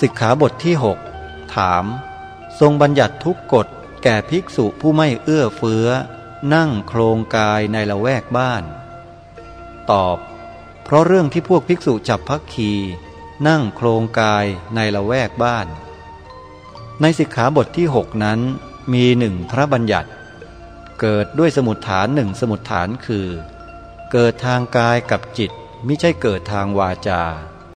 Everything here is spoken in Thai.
สิกขาบทที่หกถาม ทรงบัญญัติทุกกฎแก่ภิกษุผู้ไม่เอื้อเฟื้อ นั่งโครงกายในละแวกบ้าน ตอบ เพราะเรื่องที่พวกภิกษุจับพักคีนั่งโครงกายในละแวกบ้าน ในสิกขาบทที่หกนั้น มีหนึ่งพระบัญญัติ เกิดด้วยสมุดฐานหนึ่งสมุดฐานคือ เกิดทางกายกับจิตไม่ใช่เกิดทางวาจา